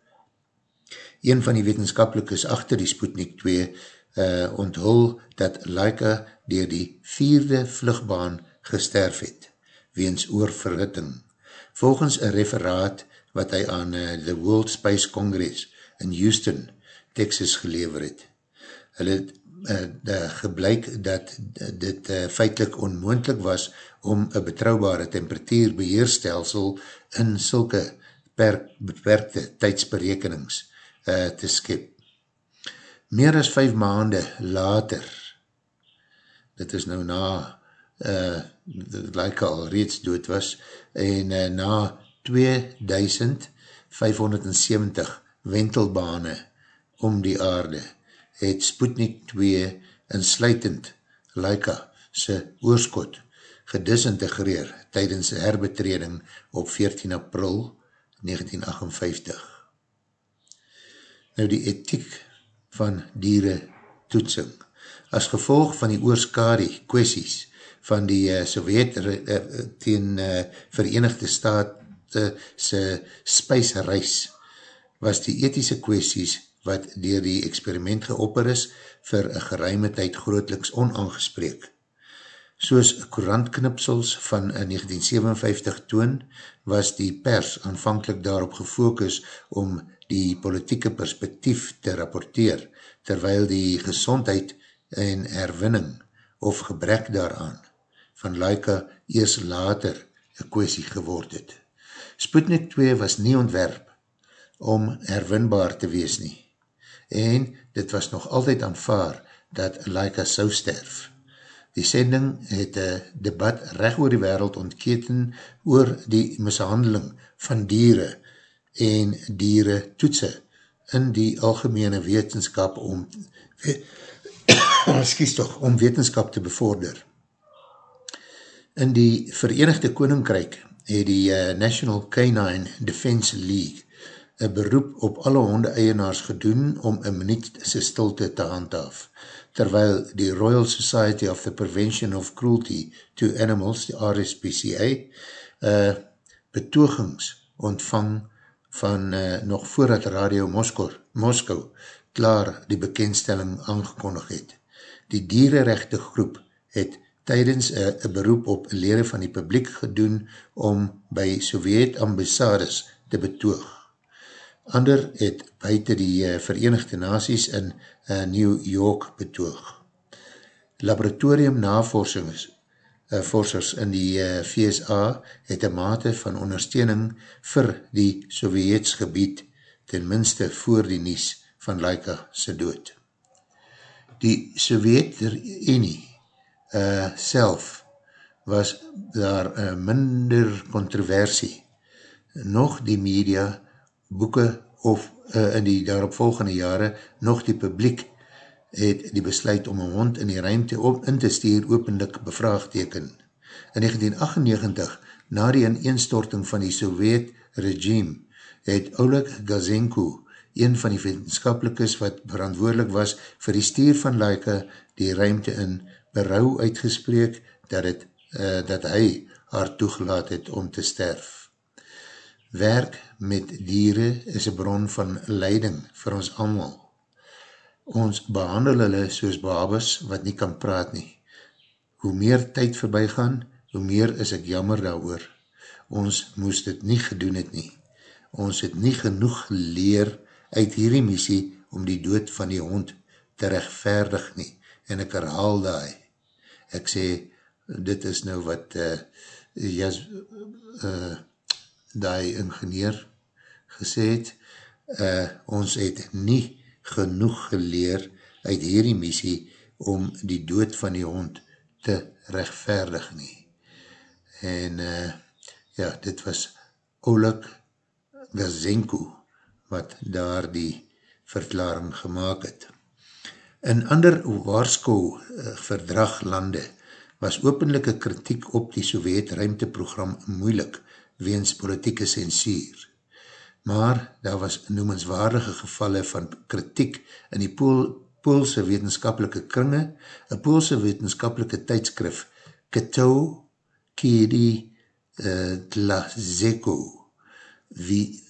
een van die wetenskapelikes achter die Sputnik 2 uh, onthul dat Laika dier die vierde vluchtbaan gesterf het, weens oorverritting. Volgens een referaat wat hy aan uh, the World Space Congress in Houston, Texas gelever het. Hulle het uh, geblyk dat dit uh, feitlik onmoendlik was om een betrouwbare temperatuurbeheerstelsel in sulke beperkte tijdsberekenings uh, te skip meer as vijf maande later, dit is nou na, uh, dit like al reeds dood was, en uh, na 2570 wentelbane om die aarde, het Sputnik 2 insluitend Laika sy oorskot gedisintegreer tydens herbetreding op 14 april 1958. Nou die ethiek van dieren toetsing. As gevolg van die oorskari kwesties van die uh, Sovjet uh, teen uh, Verenigde Staat uh, se spijsreis was die ethische kwesties wat dier die experiment geopper is vir een geruime tyd grootliks onaangespreek. Soos korantknipsels van 1957 toon, was die pers aanvankelijk daarop gefokus om die politieke perspektief te rapporteer, terwyl die gezondheid en herwinning of gebrek daaraan van Laika eers later een kwestie geword het. Sputnik 2 was nie ontwerp om herwinbaar te wees nie en dit was nog altyd aanvaar dat Laika sou sterf. Die sending het een debat recht oor die wereld ontketen oor die mishandeling van dieren en dieren toetse in die algemene wetenskap om excuse toch, om wetenskap te bevorder. In die Verenigde Koninkryk het die uh, National Canine Defense League een beroep op alle honde eienaars gedoen om een minuut sy stilte te handhaaf, terwyl die Royal Society of the Prevention of Cruelty to Animals, die RSPCA, uh, betogings ontvang van uh, nog voordat Radio Moskou, Moskou klaar die bekendstelling aangekondig het. Die dierenrechte groep het tydens een beroep op lere van die publiek gedoen om by Sovjet ambassades te betoog. Ander het buiten die uh, Verenigde Naties in uh, New York betoog. Laboratorium navorsings uh, forsers in die uh, VSA het een mate van ondersteuning vir die Sovjets gebied ten minste voor die nies van Laika sy dood. Die Sovjet-Unie uh, self was daar uh, minder controversie. Nog die media, boeken of uh, in die daaropvolgende jare, nog die publiek het die besluit om een hond in die ruimte op in te stuur openlik bevraagteken. In 1998, na die ineenstorting van die Sovjet regime, het Oleg Gazenko, een van die wetenskapelikes wat verantwoordelik was vir die stuur van Laika die ruimte in berouw uitgespreek dat, het, uh, dat hy haar toegelaat het om te sterf. Werk met dieren is een bron van leiding vir ons allemaal ons behandel hulle soos babes wat nie kan praat nie. Hoe meer tyd voorbij gaan, hoe meer is ek jammer daar Ons moest dit nie gedoen het nie. Ons het nie genoeg geleer uit hierdie missie om die dood van die hond te rechtvaardig nie. En ek herhaal daai. Ek sê, dit is nou wat uh, jas, uh, daai ingenieur gesê het. Uh, ons het nie genoeg geleer uit hierdie missie om die dood van die hond te rechtvaardig nie. En uh, ja, dit was Oleg Gazenko wat daar die verklaring gemaakt het. In ander waarsko uh, verdraglande was openlijke kritiek op die Sovjet ruimteprogram moeilik weens politieke sensier maar daar was noemenswaardige gevalle van kritiek in die Pool, Poolse wetenskapelike kringe, een Poolse wetenskapelike tydskrif, Keto Kiri uh, Tlazeko, wie,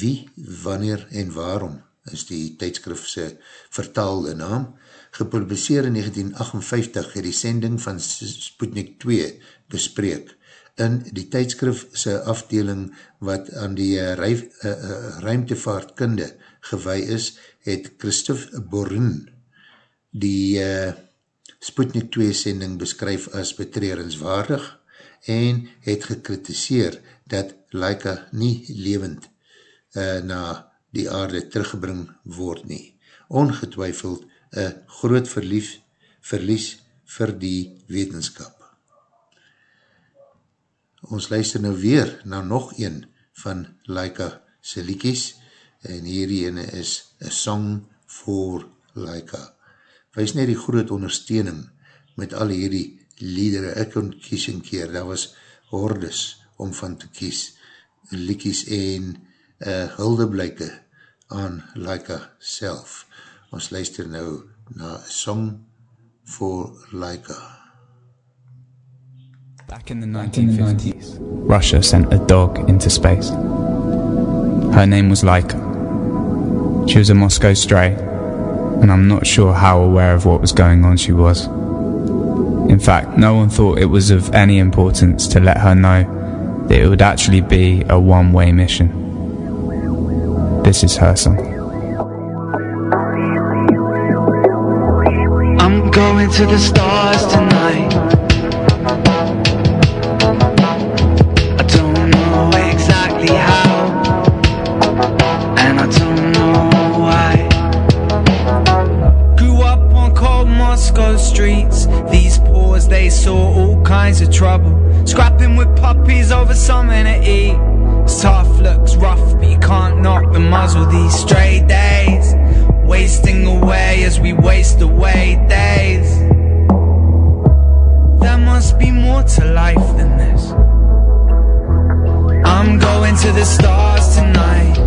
wie, wanneer en waarom, is die tydskrifse vertaalde naam, gepubliseer in 1958 het die sending van Sputnik 2 bespreek, in die tydskrifse afdeling wat aan die uh, uh, ruimtevaartkunde gewei is, het Christophe Borin die uh, Sputnik 2 sending beskryf as betreerenswaardig en het gekritiseer dat Laika nie levend uh, na die aarde teruggebring word nie. Ongetwijfeld een groot verlief, verlies vir die wetenskap ons luister nou weer na nog een van Laika se liekies en hierdie ene is A Song for Laika. Wees net die groot ondersteuning met al hierdie liedere, ek kon kies een keer, daar was hordes om van te kies, liekies en uh, huldeblijke aan Laika self. Ons luister nou na A Song for Laika. Back in the 1950s, Russia sent a dog into space. Her name was Laika. She was a Moscow stray, and I'm not sure how aware of what was going on she was. In fact, no one thought it was of any importance to let her know that it would actually be a one way mission. This is her song. I'm going to the stars tonight. Scrapping with puppies over something to eat. Tough, looks rough, but you can't knock the muzzle these stray days. Wasting away as we waste away days. There must be more to life than this. I'm going to the stars tonight.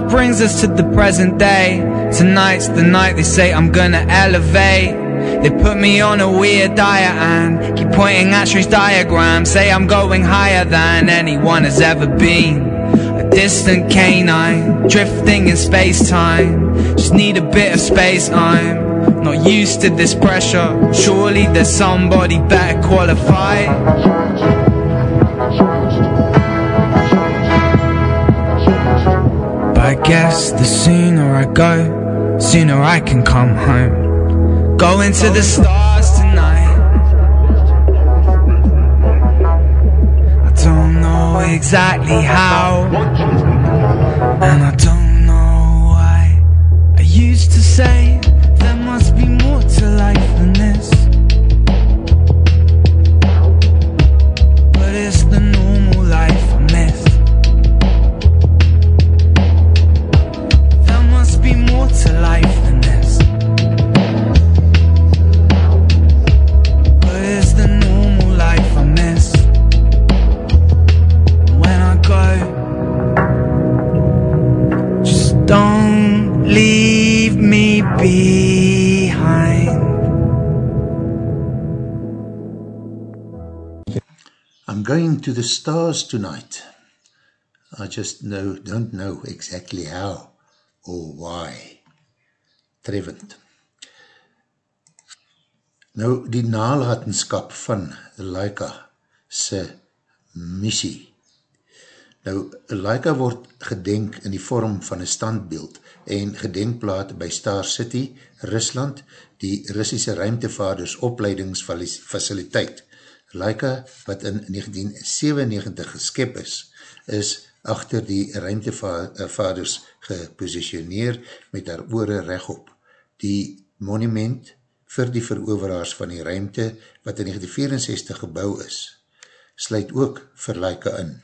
Brings us to the present day. Tonight's the night they say I'm gonna elevate. They put me on a weird diet and keep pointing at strange diagrams. Say I'm going higher than anyone has ever been. A distant canine, drifting in space time. Just need a bit of space time. Not used to this pressure. Surely there's somebody better qualified. Guess the sooner I go, sooner I can come home. Going to the stars tonight. I don't know exactly how, and I don't know why. I used to say to the stars tonight. I just know, don't know exactly how or why. Treffend. Nou, die nalatenskap van Laika se missie. Nou, Laika word gedenk in die vorm van een standbeeld en gedenkplaat by Star City, Rusland, die Russische ruimtevaders opleidingsfaciliteit. Laika, wat in 1997 geskep is, is achter die ruimtevaders gepositioneer met haar oore rechtop. Die monument vir die veroveraars van die ruimte, wat in 1964 gebouw is, sluit ook vir Laika in.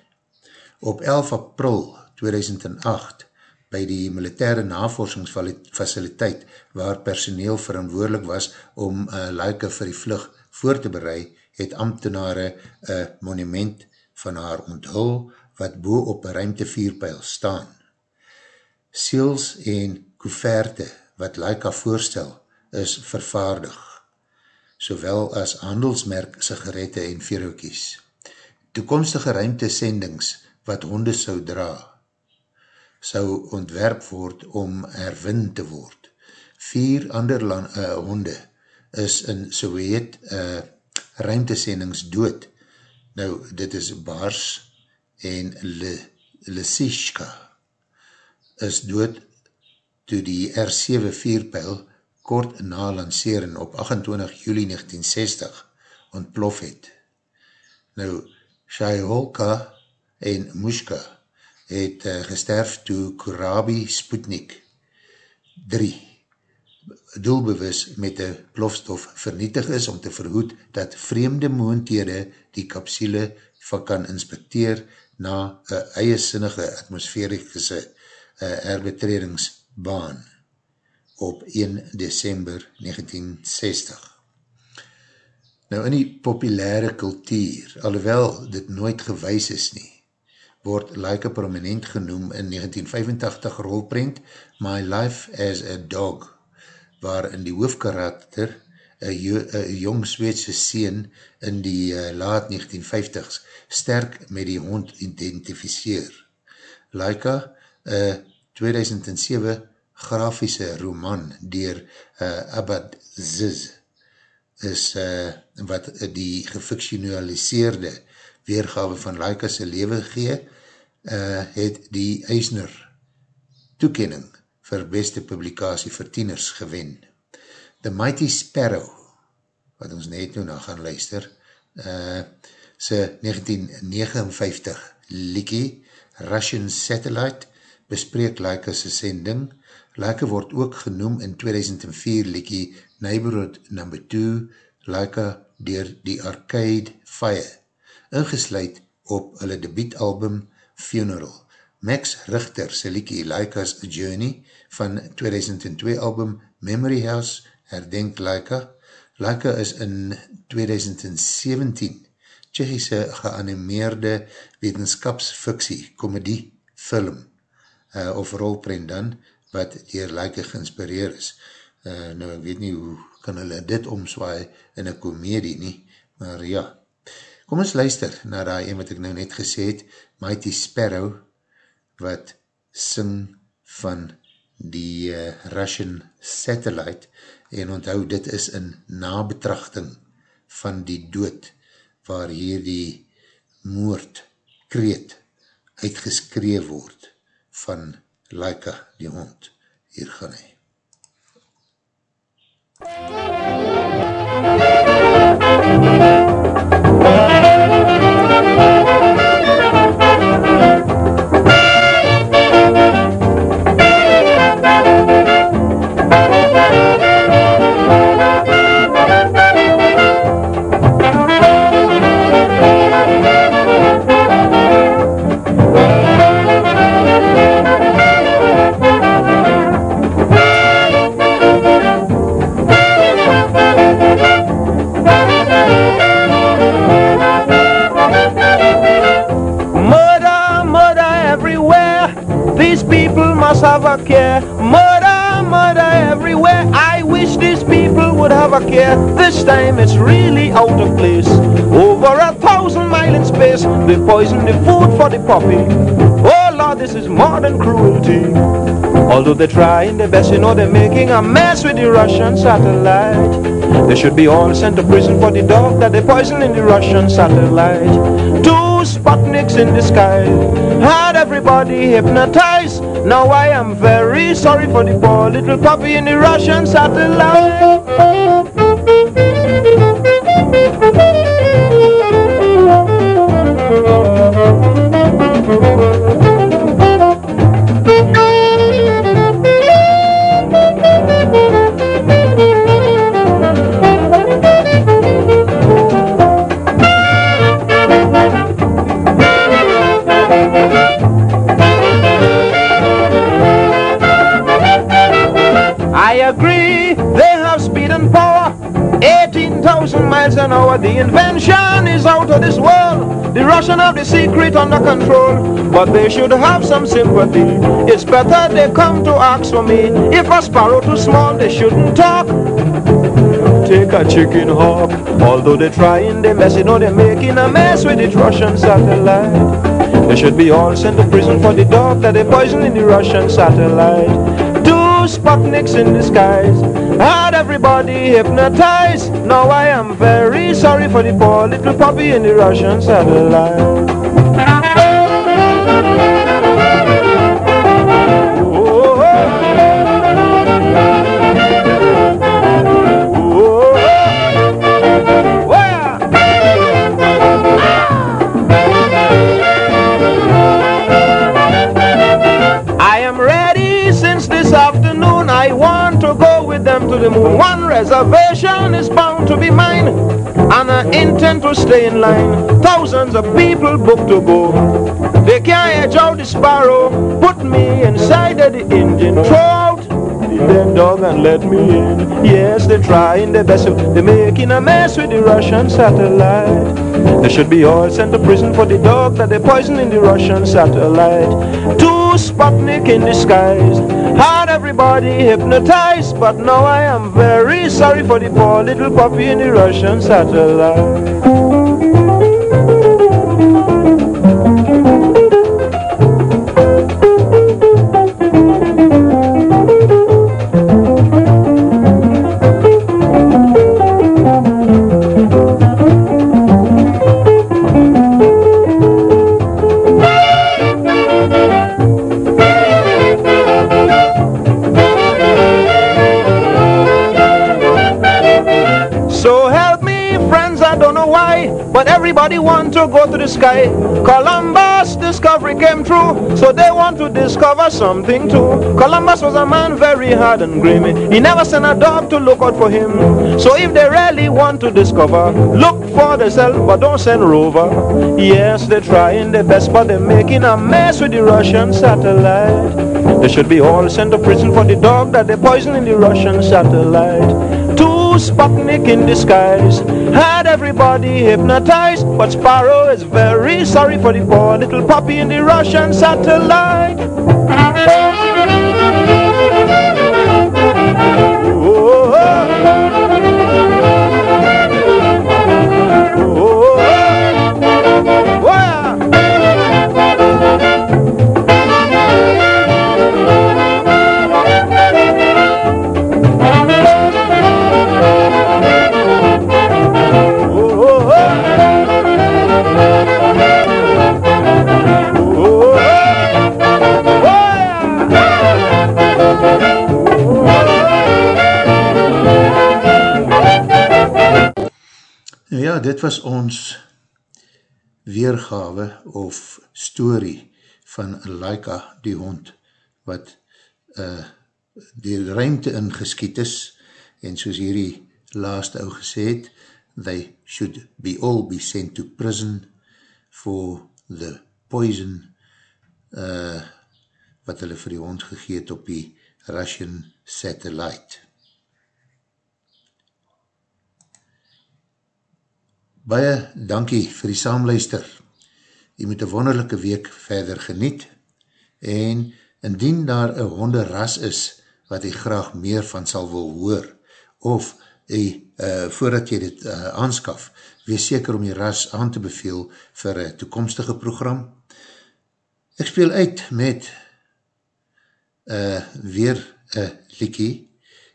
Op 11 april 2008, by die militaire navorsingsfaciliteit, waar personeel verantwoordelik was om uh, Laika vir die vlug voor te bereid, het ambtenare een monument van haar onthul, wat boe op een ruimtevierpeil staan. Seals en koeverte, wat Laika voorstel, is vervaardig, sowel as handelsmerk sigarette en verokies. Toekomstige ruimtesendings, wat honde sou dra, sou ontwerp word om herwin te word. Vier ander uh, honde is in Soweet uh, ruimtesendings dood. Nou, dit is Bars en Le, Lesishka is dood toe die R7 vierpeil kort na lancering op 28 juli 1960 ontplof het. Nou, Shaiholka en Mushka het uh, gesterf toe Kurabi Sputnik 3 doelbewus met die plofstof vernietig is om te verhoed dat vreemde moonthede die kapsule van kan inspecteer na een eiesinnige atmosferische uh, herbetredingsbaan. op 1 december 1960. Nou in die populaire kultuur, alhoewel dit nooit gewys is nie, word Laika prominent genoem in 1985 rolprint My Life as a Dog, waar in die hoofdkarakter een jong Zweedse sien in die uh, laat 1950s sterk met die hond identificeer. Laika, een 2007 grafiese roman dier uh, Abad Ziz is uh, wat die gefictionaliseerde weergawe van Laika's lewe gee, uh, het die Eisner toekening vir beste publikasie vir tieners gewen. The Mighty Sparrow, wat ons net nou na gaan luister, uh, sy 1959 liekie Russian Satellite bespreek Laika's sending. Laika word ook genoem in 2004 liekie Neighborhood No. 2 Laika dier die Arcade Fire ingesluid op hulle debietalbum Funeral. Max Richter se liekie Laika's Journey van 2002 album Memory House herdenk Laika. Laika is in 2017 Tsjechische geanimeerde wetenskapsfiksie, komedie, film uh, of rolprent dan, wat dier Laika geinspireer is. Uh, nou, ek weet nie hoe kan hulle dit omswaai in een komedie nie, maar ja, Kom ons luister na die een wat ek nou net gesê het, Mighty Sparrow, wat sing van die uh, Russian Satellite, en onthou dit is in nabetrachting van die dood, waar hier die moord kreet uitgeskreef word van Laika die hond. Hier gaan hy. MUZIEK This time it's really out of place. Over a thousand miles in space, they poison the food for the puppy. Oh Lord, this is modern cruelty. Although they're trying their best, you know they're making a mess with the Russian satellite. They should be all sent to prison for the dog that they poisoned in the Russian satellite. Two Sputniks in the sky had everybody hypnotized. Now I am very sorry for the poor little puppy in the Russian satellite. Of this world. The Russian have the secret under control. But they should have some sympathy. It's better they come to ask for me. If a sparrow too small, they shouldn't talk. Take a chicken hawk. Although they're trying their mess, you know they're making a mess with this Russian satellite. They should be all sent to prison for the dog that they poisoned in the Russian satellite. Two Sputniks in disguise Had everybody hypnotized. Now I am very sorry for the poor little puppy in the Russian satellite the moon. One reservation is bound to be mine, and I intend to stay in line. Thousands of people book to go. They can't edge out the sparrow, put me inside of the engine, throw out the them dog and let me in. Yes, they're trying their best. They're making a mess with the Russian satellite. They should be all sent to prison for the dog that they poisoned in the Russian satellite. Two Sputnik in disguise everybody hypnotized, but now I am very sorry for the poor little puppy in the Russian satellite. Sky. Columbus discovery came true, so they want to discover something too. Columbus was a man very hard and grimy. He never sent a dog to look out for him. So if they really want to discover, look for themselves, but don't send rover. Yes, they're trying their best, but they're making a mess with the Russian satellite. They should be all sent to prison for the dog that they poisoned in the Russian satellite. Two Sputnik in disguise had everybody hypnotized. But Sparrow is very sorry for the poor little puppy in the Russian satellite. Dit was ons weergawe of story van Laika die hond wat uh, die ruimte ingeskiet is en soos hierdie laaste ou gesê het, they should be all be sent to prison for the poison uh, wat hulle vir die hond gegeet op die Russian satellite. Baie dankie vir die saamluister. Jy moet een wonderlijke week verder geniet en indien daar een honderras is wat jy graag meer van sal wil hoor of jy, uh, voordat jy dit uh, aanskaf, wees seker om die ras aan te beveel vir een toekomstige program. Ek speel uit met uh, weer een liekie.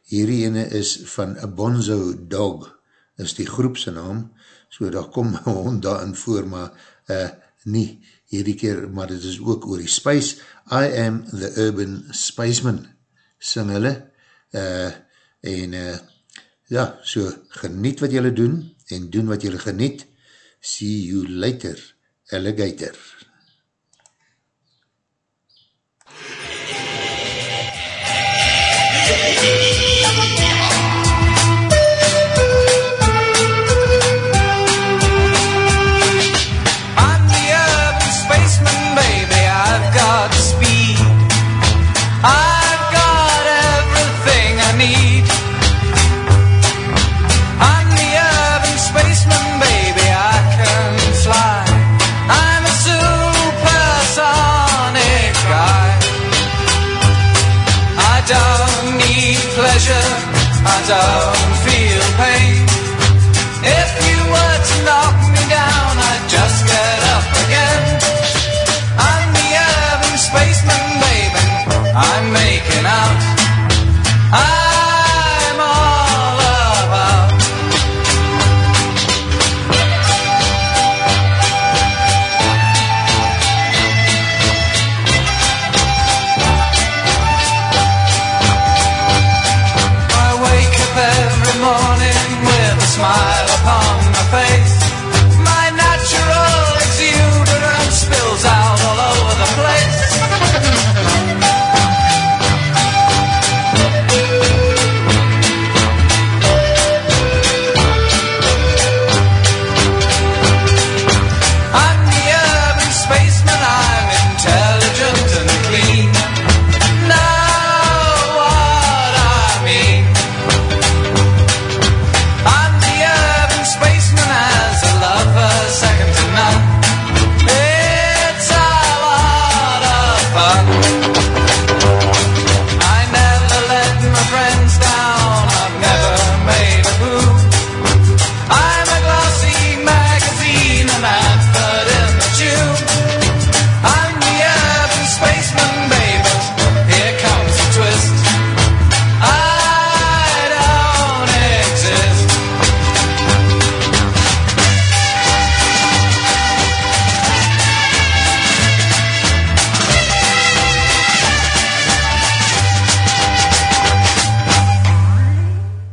Hierdie ene is van Bonzo Dog, is die groepse naam, so daar kom my hond daarin voor, maar uh, nie hierdie keer, maar dit is ook oor die spice, I am the urban spiceman, sing hulle, uh, en uh, ja, so geniet wat julle doen, en doen wat julle geniet, see you later, alligator.